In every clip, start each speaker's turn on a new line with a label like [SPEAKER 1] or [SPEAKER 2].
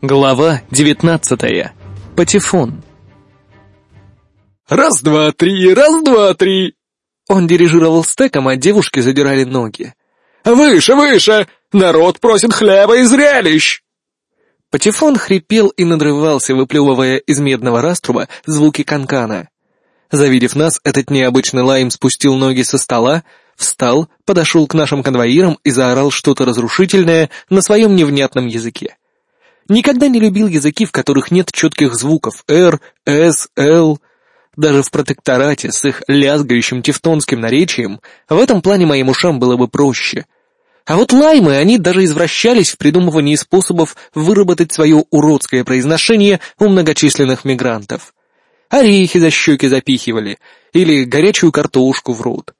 [SPEAKER 1] Глава девятнадцатая. Патефон.
[SPEAKER 2] «Раз, два, три, раз, два, три!»
[SPEAKER 1] Он дирижировал стеком, а девушки задирали ноги.
[SPEAKER 2] «Выше, выше! Народ просит хлеба и зрелищ!»
[SPEAKER 1] Патефон хрипел и надрывался, выплевывая из медного раструба звуки канкана. Завидев нас, этот необычный лайм спустил ноги со стола, встал, подошел к нашим конвоирам и заорал что-то разрушительное на своем невнятном языке. Никогда не любил языки, в которых нет четких звуков «р», «с», «л». Даже в протекторате с их лязгающим тевтонским наречием в этом плане моим ушам было бы проще. А вот лаймы, они даже извращались в придумывании способов выработать свое уродское произношение у многочисленных мигрантов. Орехи за щеки запихивали или горячую картошку в рот.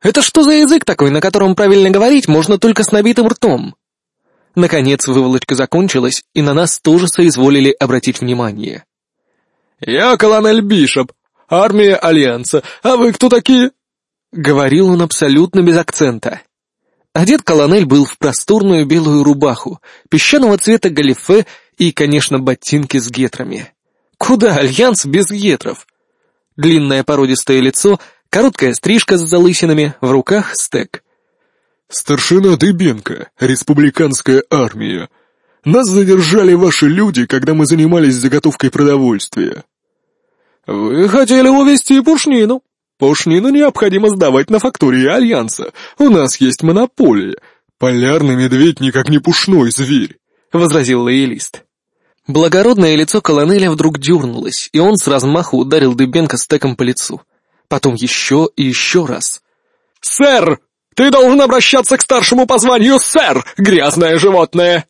[SPEAKER 1] Это что за язык такой, на котором правильно говорить можно только с набитым ртом? Наконец выволочка закончилась, и на нас тоже соизволили обратить внимание.
[SPEAKER 2] «Я колонель Бишоп, армия Альянса, а вы кто такие?»
[SPEAKER 1] Говорил он абсолютно без акцента. Одет колонель был в просторную белую рубаху, песчаного цвета галифе и, конечно, ботинки с гетрами. Куда Альянс без гетров? Длинное породистое лицо, короткая стрижка с залысинами, в руках стек.
[SPEAKER 2] «Старшина Дыбенко, республиканская армия. Нас задержали ваши люди, когда мы занимались заготовкой продовольствия». «Вы хотели увезти пушнину. Пушнину необходимо сдавать на фактории Альянса. У нас есть монополия. Полярный медведь никак не пушной зверь», — возразил лоялист.
[SPEAKER 1] Благородное лицо колонеля вдруг дернулось, и он с размаху ударил Дыбенко стеком по лицу. Потом еще и еще раз.
[SPEAKER 2] «Сэр!» «Ты должен обращаться к старшему по званию, сэр, грязное животное!»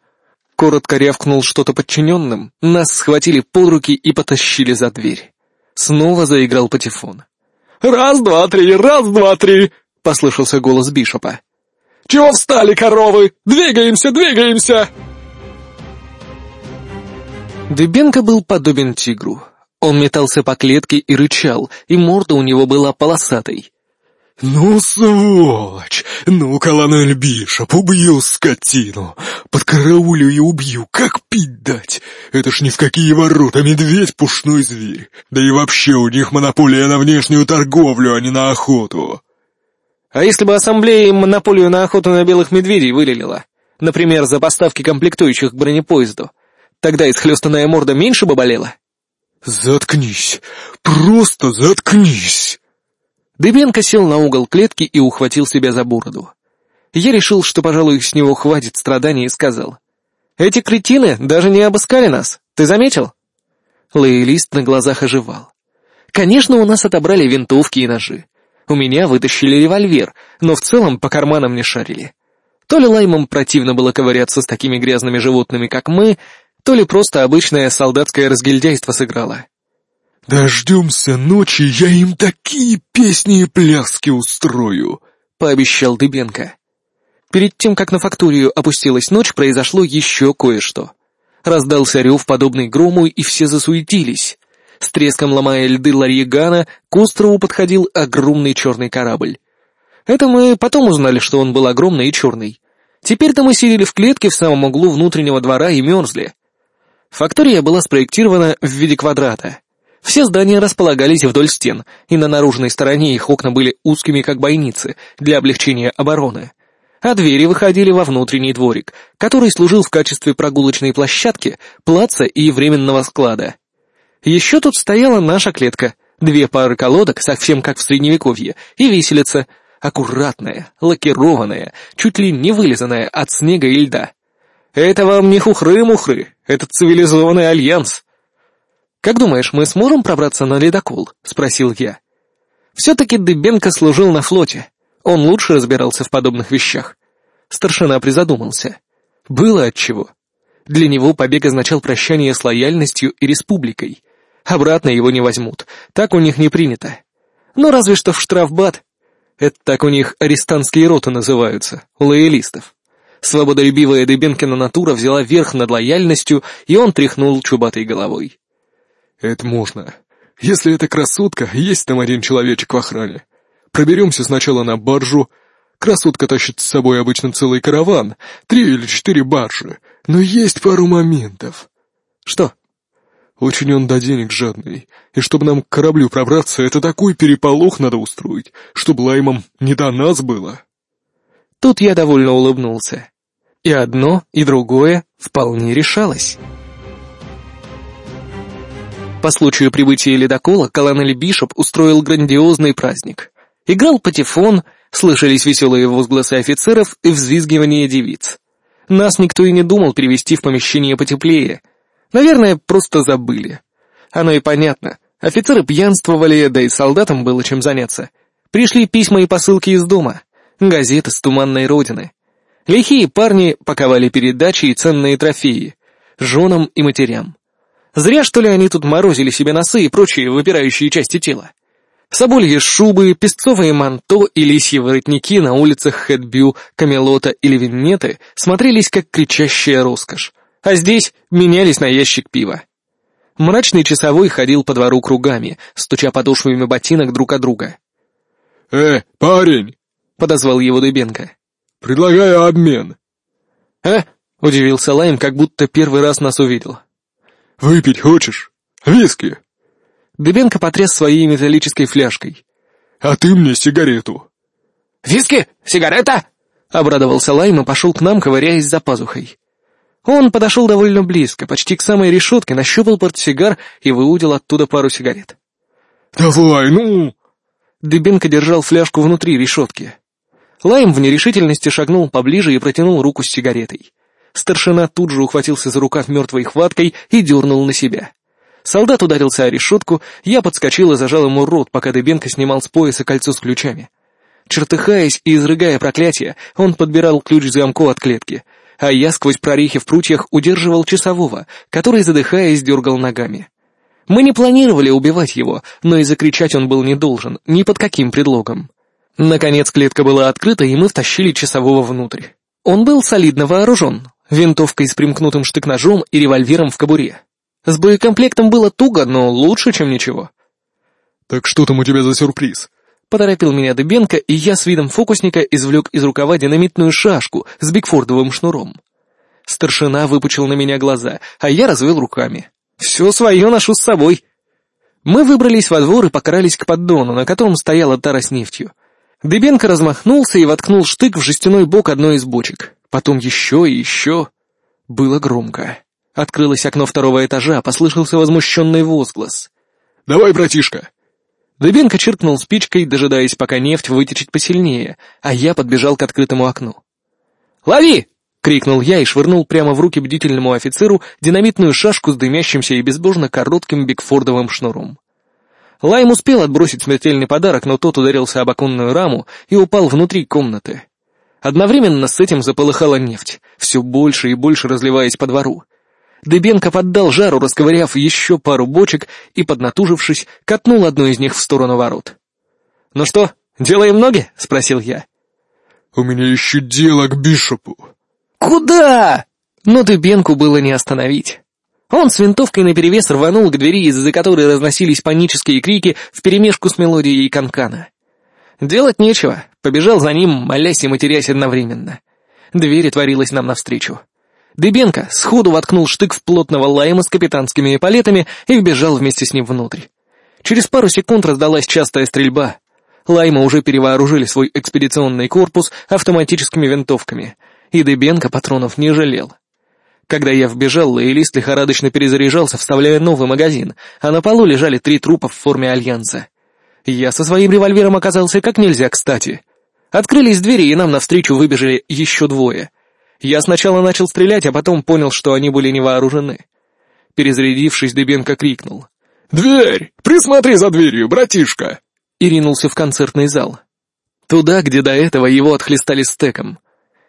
[SPEAKER 1] Коротко рявкнул что-то подчиненным, нас схватили под руки и потащили за дверь. Снова заиграл патефон.
[SPEAKER 2] «Раз, два, три, раз, два, три!» — послышался голос Бишопа. «Чего встали, коровы? Двигаемся, двигаемся!»
[SPEAKER 1] Дыбенко был подобен тигру. Он метался по клетке и рычал, и морда у него была полосатой.
[SPEAKER 2] «Ну, сволочь! Ну, колонель Бишоп, убью скотину! Подкараулю и убью, как пить дать! Это ж ни в какие ворота, медведь пушной зверь! Да и вообще у них монополия на внешнюю торговлю, а не на охоту!»
[SPEAKER 1] «А если бы ассамблея монополию на охоту на белых медведей вылилила? Например, за поставки комплектующих к бронепоезду? Тогда исхлестанная морда меньше бы болела?»
[SPEAKER 2] «Заткнись! Просто заткнись!»
[SPEAKER 1] Дыбенко сел на угол клетки и ухватил себя за бороду. Я решил, что, пожалуй, с него хватит страданий и сказал. «Эти кретины даже не обыскали нас, ты заметил?» Лоялист на глазах оживал. «Конечно, у нас отобрали винтовки и ножи. У меня вытащили револьвер, но в целом по карманам не шарили. То ли лаймам противно было ковыряться с такими грязными животными, как мы, то ли просто обычное солдатское разгильдяйство сыграло.
[SPEAKER 2] «Дождемся ночи, я им такие песни и пляски устрою», —
[SPEAKER 1] пообещал Дыбенко. Перед тем, как на факторию опустилась ночь, произошло еще кое-что. Раздался рев, подобный грому, и все засуетились. С треском ломая льды Ларьегана, к острову подходил огромный черный корабль. Это мы потом узнали, что он был огромный и черный. Теперь-то мы сидели в клетке в самом углу внутреннего двора и мерзли. Фактория была спроектирована в виде квадрата. Все здания располагались вдоль стен, и на наружной стороне их окна были узкими, как бойницы, для облегчения обороны. А двери выходили во внутренний дворик, который служил в качестве прогулочной площадки, плаца и временного склада. Еще тут стояла наша клетка, две пары колодок, совсем как в Средневековье, и виселица, аккуратная, лакированная, чуть ли не вылизанная от снега и льда. Это вам не хухры-мухры, это цивилизованный альянс. «Как думаешь, мы сможем пробраться на ледокол?» — спросил я. Все-таки Дыбенко служил на флоте. Он лучше разбирался в подобных вещах. Старшина призадумался. Было отчего. Для него побег означал прощание с лояльностью и республикой. Обратно его не возьмут, так у них не принято. Ну, разве что в штрафбат. Это так у них арестантские роты называются, лоялистов. Свободолюбивая Дыбенкина натура взяла верх над лояльностью, и он тряхнул чубатой головой.
[SPEAKER 2] «Это можно. Если эта красотка, есть там один человечек в охране. Проберемся сначала на баржу. Красотка тащит с собой обычно целый караван, три или четыре баржи. Но есть пару моментов».
[SPEAKER 1] Что?
[SPEAKER 2] Очень он до денег жадный, и чтобы нам к кораблю пробраться, это такой переполох надо устроить, чтобы лаймам не до нас было.
[SPEAKER 1] Тут я довольно улыбнулся. И одно, и другое вполне решалось. По случаю прибытия ледокола колонель Бишоп устроил грандиозный праздник. Играл патефон, слышались веселые возгласы офицеров и взвизгивание девиц. Нас никто и не думал перевести в помещение потеплее — Наверное, просто забыли. Оно и понятно. Офицеры пьянствовали, да и солдатам было чем заняться. Пришли письма и посылки из дома, газеты с туманной родины. Лихие парни паковали передачи и ценные трофеи, женам и матерям. Зря, что ли, они тут морозили себе носы и прочие выпирающие части тела. Собольи шубы, песцовые манто и лисьи воротники на улицах Хэтбю, Камелота или Виннеты смотрелись как кричащая роскошь а здесь менялись на ящик пива. Мрачный часовой ходил по двору кругами, стуча подошвами ботинок друг от друга.
[SPEAKER 2] «Э, парень!»
[SPEAKER 1] — подозвал его Дыбенко.
[SPEAKER 2] «Предлагаю обмен».
[SPEAKER 1] «А?» — удивился Лайм, как будто первый раз нас увидел.
[SPEAKER 2] «Выпить хочешь? Виски?»
[SPEAKER 1] Дыбенко потряс своей металлической фляжкой.
[SPEAKER 2] «А ты мне сигарету».
[SPEAKER 1] «Виски? Сигарета?» — обрадовался Лайм и пошел к нам, ковыряясь за пазухой. Он подошел довольно близко, почти к самой решетке, нащупал портсигар и выудил оттуда пару сигарет.
[SPEAKER 2] «Давай, ну!»
[SPEAKER 1] Дыбенко держал фляжку внутри решетки. Лайм в нерешительности шагнул поближе и протянул руку с сигаретой. Старшина тут же ухватился за рукав мертвой хваткой и дернул на себя. Солдат ударился о решетку, я подскочил и зажал ему рот, пока Дыбенко снимал с пояса кольцо с ключами. Чертыхаясь и изрыгая проклятие, он подбирал ключ замку от клетки, а я сквозь прорехи в прутьях удерживал часового, который, задыхаясь, дергал ногами. Мы не планировали убивать его, но и закричать он был не должен, ни под каким предлогом. Наконец клетка была открыта, и мы втащили часового внутрь. Он был солидно вооружен, винтовкой с примкнутым штык-ножом и револьвером в кобуре. С боекомплектом было туго, но лучше, чем ничего.
[SPEAKER 2] «Так что там у тебя за сюрприз?»
[SPEAKER 1] Поторопил меня Дыбенко, и я с видом фокусника извлек из рукава динамитную шашку с бигфордовым шнуром. Старшина выпучил на меня глаза, а я развел руками. «Все свое ношу с собой». Мы выбрались во двор и покрались к поддону, на котором стояла тара с нефтью. Дыбенко размахнулся и воткнул штык в жестяной бок одной из бочек. Потом еще и еще. Было громко. Открылось окно второго этажа, послышался возмущенный возглас.
[SPEAKER 2] «Давай, братишка,
[SPEAKER 1] Дыбенко чиркнул спичкой, дожидаясь, пока нефть вытечет посильнее, а я подбежал к открытому окну. «Лови!» — крикнул я и швырнул прямо в руки бдительному офицеру динамитную шашку с дымящимся и безбожно коротким бигфордовым шнуром. Лайм успел отбросить смертельный подарок, но тот ударился об оконную раму и упал внутри комнаты. Одновременно с этим заполыхала нефть, все больше и больше разливаясь по двору. Дыбенко поддал жару, расковыряв еще пару бочек и, поднатужившись, катнул одну из них в сторону ворот. «Ну что, делаем ноги?» — спросил я.
[SPEAKER 2] «У меня еще дело к Бишопу».
[SPEAKER 1] «Куда?» Но Дыбенку было не остановить. Он с винтовкой наперевес рванул к двери, из-за которой разносились панические крики вперемешку с мелодией канкана. Делать нечего, побежал за ним, молясь и матерясь одновременно. Дверь отворилась нам навстречу. Дыбенко сходу воткнул штык в плотного лайма с капитанскими эполетами и вбежал вместе с ним внутрь. Через пару секунд раздалась частая стрельба. Лайма уже перевооружили свой экспедиционный корпус автоматическими винтовками, и Дыбенко патронов не жалел. Когда я вбежал, лоялист лихорадочно перезаряжался, вставляя новый магазин, а на полу лежали три трупа в форме альянса. Я со своим револьвером оказался как нельзя кстати. Открылись двери, и нам навстречу выбежали еще двое — я сначала начал стрелять, а потом понял, что они были не вооружены. Перезарядившись, Дыбенко крикнул.
[SPEAKER 2] «Дверь! Присмотри за дверью, братишка!»
[SPEAKER 1] И ринулся в концертный зал. Туда, где до этого его отхлестали стеком.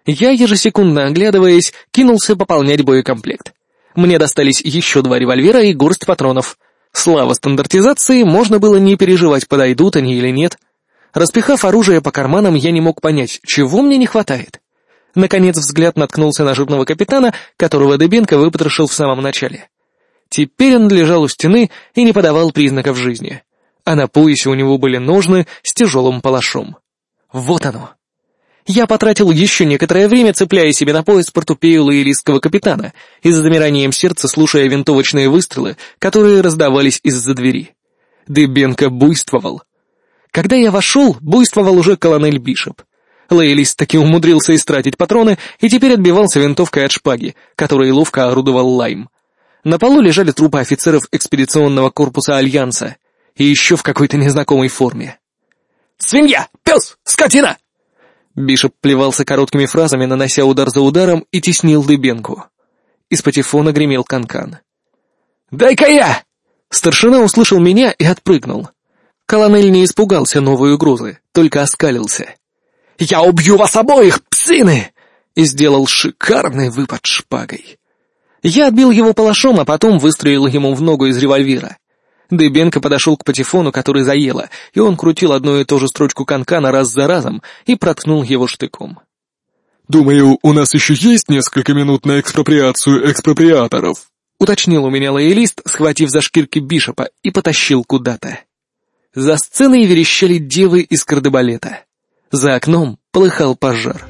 [SPEAKER 1] Я, ежесекундно оглядываясь, кинулся пополнять боекомплект. Мне достались еще два револьвера и горсть патронов. Слава стандартизации, можно было не переживать, подойдут они или нет. Распихав оружие по карманам, я не мог понять, чего мне не хватает. Наконец взгляд наткнулся на жирного капитана, которого Дыбенко выпотрошил в самом начале. Теперь он лежал у стены и не подавал признаков жизни. А на поясе у него были ножны с тяжелым палашом. Вот оно. Я потратил еще некоторое время, цепляя себе на пояс портупею лоялистского капитана и с замиранием сердца слушая винтовочные выстрелы, которые раздавались из-за двери. Дыбенко буйствовал. Когда я вошел, буйствовал уже колонель Бишоп. Лоялист таки умудрился истратить патроны и теперь отбивался винтовкой от шпаги, которой ловко орудовал Лайм. На полу лежали трупы офицеров экспедиционного корпуса Альянса и еще в какой-то незнакомой форме. «Свинья! Пес! Скотина!» Бишоп плевался короткими фразами, нанося удар за ударом, и теснил Дыбенку. Из патефона гремел канкан. -кан. «Дай-ка я!» Старшина услышал меня и отпрыгнул. Колонель не испугался новой угрозы, только оскалился. «Я убью вас обоих, псины!» и сделал шикарный выпад шпагой. Я отбил его палашом, а потом выстрелил ему в ногу из револьвера. Дыбенко подошел к патефону, который заело, и он крутил одну и ту же строчку канкана раз за разом и проткнул его штыком.
[SPEAKER 2] «Думаю, у нас еще есть несколько минут на экспроприацию экспроприаторов»,
[SPEAKER 1] уточнил у меня лоялист, схватив за шкирки Бишопа и потащил куда-то. За сценой верещали девы из кардебалета. За окном полыхал пожар.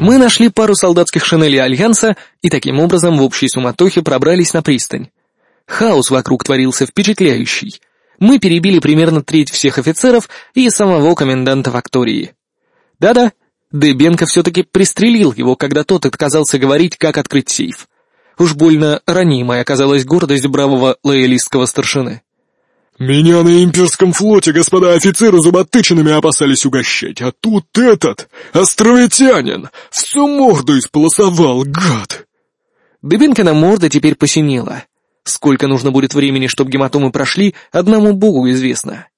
[SPEAKER 1] Мы нашли пару солдатских шинелей Альянса и таким образом в общей суматохе пробрались на пристань. Хаос вокруг творился впечатляющий. Мы перебили примерно треть всех офицеров и самого коменданта фактории. Да-да, Дебенко все-таки пристрелил его, когда тот отказался говорить, как открыть сейф. Уж больно ранимой оказалась гордость бравого лоялистского старшины.
[SPEAKER 2] «Меня на имперском флоте господа офицеры зуботычинами опасались угощать, а тут этот, островитянин, всю морду исполосовал, гад!»
[SPEAKER 1] Дыбинка на морде теперь посинела. Сколько нужно будет времени, чтобы гематомы прошли, одному богу известно.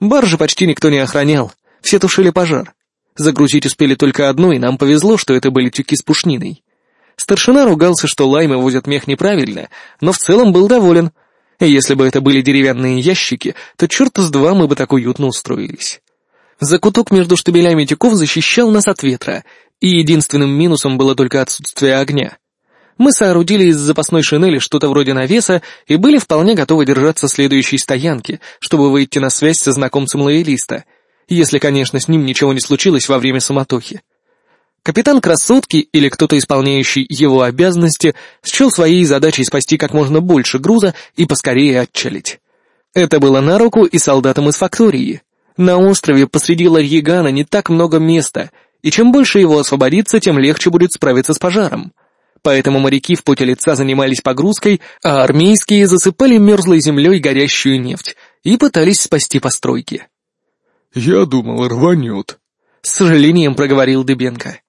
[SPEAKER 1] Баржи почти никто не охранял, все тушили пожар. Загрузить успели только одну, и нам повезло, что это были тюки с пушниной. Старшина ругался, что лаймы возят мех неправильно, но в целом был доволен. Если бы это были деревянные ящики, то черта с два мы бы так уютно устроились. Закуток между штабелями тюков защищал нас от ветра, и единственным минусом было только отсутствие огня. Мы соорудили из запасной шинели что-то вроде навеса и были вполне готовы держаться следующей стоянки, чтобы выйти на связь со знакомцем лоялиста — если, конечно, с ним ничего не случилось во время суматохи. Капитан красотки или кто-то, исполняющий его обязанности, счел своей задачей спасти как можно больше груза и поскорее отчалить. Это было на руку и солдатам из фактории. На острове посреди Ларьегана не так много места, и чем больше его освободится, тем легче будет справиться с пожаром. Поэтому моряки в поте лица занимались погрузкой, а армейские засыпали мерзлой землей горящую нефть и пытались спасти постройки.
[SPEAKER 2] «Я думал, рванет», —
[SPEAKER 1] с сожалением проговорил Дыбенко.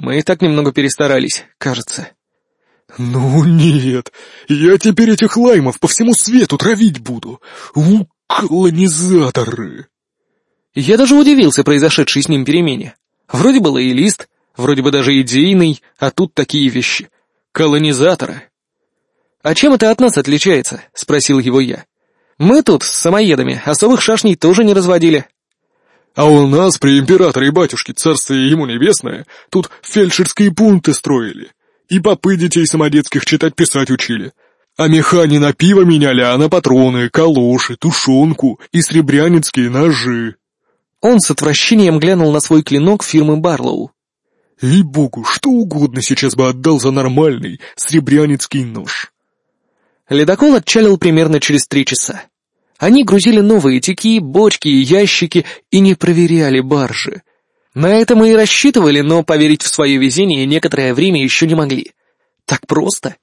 [SPEAKER 1] «Мы и так немного перестарались, кажется».
[SPEAKER 2] «Ну нет, я теперь этих лаймов по всему свету травить буду. У, колонизаторы!»
[SPEAKER 1] Я даже удивился произошедшей с ним перемене. Вроде был и лист, вроде бы даже идейный, а тут такие вещи. Колонизаторы. «А чем это от нас отличается?» — спросил его я. «Мы тут с самоедами особых шашней тоже не разводили».
[SPEAKER 2] А у нас при императоре и батюшке, царствие ему небесное, тут фельдшерские пункты строили. И попы детей самодетских читать-писать учили. А меха не на пиво меняли, а на патроны, калоши, тушенку и сребрянецкие ножи.
[SPEAKER 1] Он с отвращением глянул на свой клинок фирмы Барлоу.
[SPEAKER 2] «Ей-богу, что угодно сейчас бы отдал за нормальный сребрянецкий нож».
[SPEAKER 1] Ледокол отчалил примерно через три часа. Они грузили новые тюки, бочки и ящики и не проверяли баржи. На это мы и рассчитывали, но поверить в свое везение некоторое время еще не могли. Так просто.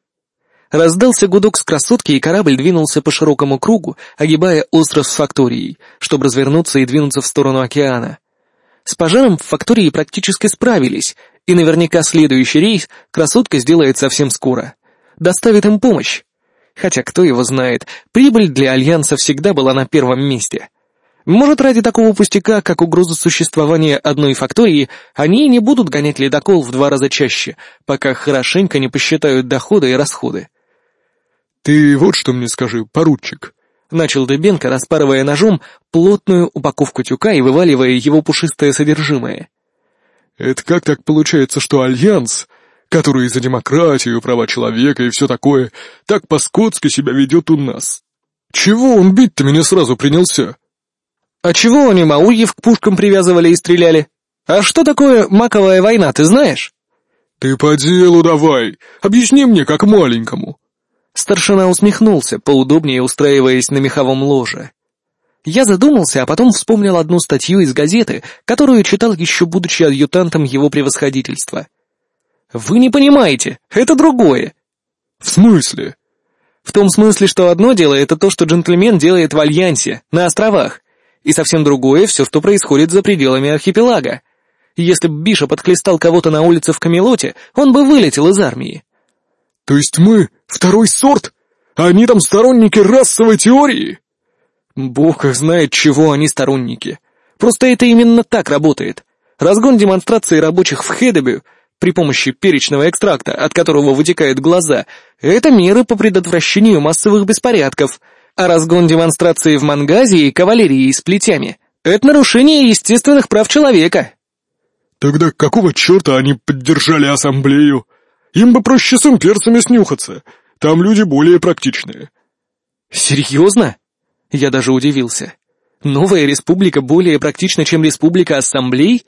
[SPEAKER 1] Раздался гудок с красотки, и корабль двинулся по широкому кругу, огибая остров с факторией, чтобы развернуться и двинуться в сторону океана. С пожаром в фактории практически справились, и наверняка следующий рейс красотка сделает совсем скоро. Доставит им помощь. Хотя кто его знает, прибыль для Альянса всегда была на первом месте. Может, ради такого пустяка, как угроза существования одной фактории, они не будут гонять ледокол в два раза чаще, пока хорошенько не посчитают доходы и расходы.
[SPEAKER 2] «Ты вот что мне скажи, поручик», —
[SPEAKER 1] начал Дебенко, распарывая ножом плотную упаковку тюка и вываливая его пушистое содержимое.
[SPEAKER 2] «Это как так получается, что Альянс который за демократию, права человека и все такое, так по-скотски себя ведет у нас. Чего он бить-то меня сразу принялся?
[SPEAKER 1] А чего они маульев к пушкам привязывали и стреляли? А что такое маковая война, ты знаешь?
[SPEAKER 2] Ты по делу давай, объясни мне как маленькому.
[SPEAKER 1] Старшина усмехнулся, поудобнее устраиваясь на меховом ложе. Я задумался, а потом вспомнил одну статью из газеты, которую читал еще будучи адъютантом его превосходительства. «Вы не понимаете, это другое».
[SPEAKER 2] «В смысле?»
[SPEAKER 1] «В том смысле, что одно дело — это то, что джентльмен делает в Альянсе, на островах, и совсем другое — все, что происходит за пределами архипелага. Если бы Биша подхлестал кого-то на улице в Камелоте, он бы вылетел из армии».
[SPEAKER 2] «То есть мы второй сорт? А они там сторонники расовой теории?»
[SPEAKER 1] Бог их знает, чего они сторонники. Просто это именно так работает. Разгон демонстрации рабочих в Хедебе при помощи перечного экстракта, от которого вытекают глаза, это меры по предотвращению массовых беспорядков, а разгон демонстрации в Мангазии кавалерии с плетями — это нарушение естественных прав человека.
[SPEAKER 2] Тогда какого черта они поддержали ассамблею? Им бы проще с имперцами снюхаться, там люди более практичные.
[SPEAKER 1] Серьезно? Я даже удивился. Новая республика более практична, чем республика ассамблей?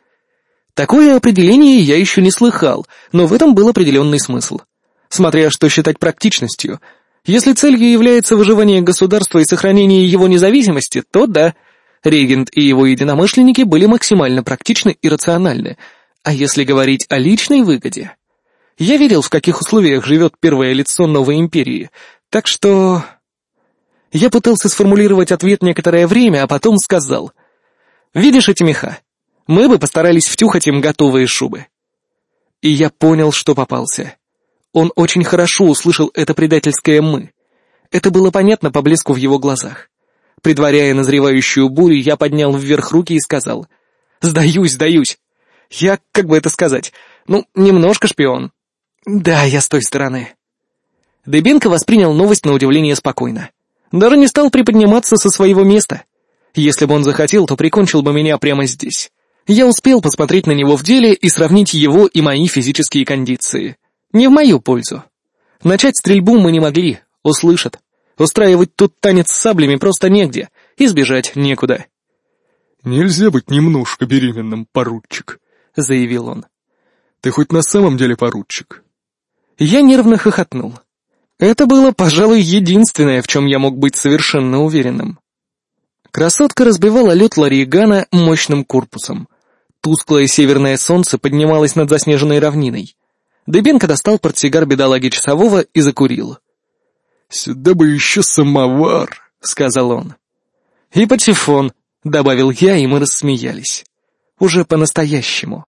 [SPEAKER 1] Такое определение я еще не слыхал, но в этом был определенный смысл. Смотря что считать практичностью. Если целью является выживание государства и сохранение его независимости, то да, регент и его единомышленники были максимально практичны и рациональны. А если говорить о личной выгоде... Я видел, в каких условиях живет первое лицо новой империи, так что... Я пытался сформулировать ответ некоторое время, а потом сказал. «Видишь эти меха? Мы бы постарались втюхать им готовые шубы». И я понял, что попался. Он очень хорошо услышал это предательское «мы». Это было понятно по блеску в его глазах. Предваряя назревающую бурю, я поднял вверх руки и сказал. «Сдаюсь, сдаюсь. Я, как бы это сказать, ну, немножко шпион. Да, я с той стороны». Дебенко воспринял новость на удивление спокойно. Даже не стал приподниматься со своего места. Если бы он захотел, то прикончил бы меня прямо здесь. Я успел посмотреть на него в деле и сравнить его и мои физические кондиции. Не в мою пользу. Начать стрельбу мы не могли, услышат. Устраивать тут танец с саблями просто негде, избежать некуда.
[SPEAKER 2] «Нельзя быть немножко беременным, поручик», — заявил он. «Ты хоть на самом деле поручик?»
[SPEAKER 1] Я нервно хохотнул. Это было, пожалуй, единственное, в чем я мог быть совершенно уверенным. Красотка разбивала лед Ларигана мощным корпусом. Тусклое северное солнце поднималось над заснеженной равниной. Дыбенко достал портсигар бедолаги часового и закурил.
[SPEAKER 2] «Сюда бы еще самовар», — сказал он.
[SPEAKER 1] «И патефон», — добавил я, и мы рассмеялись. Уже по-настоящему.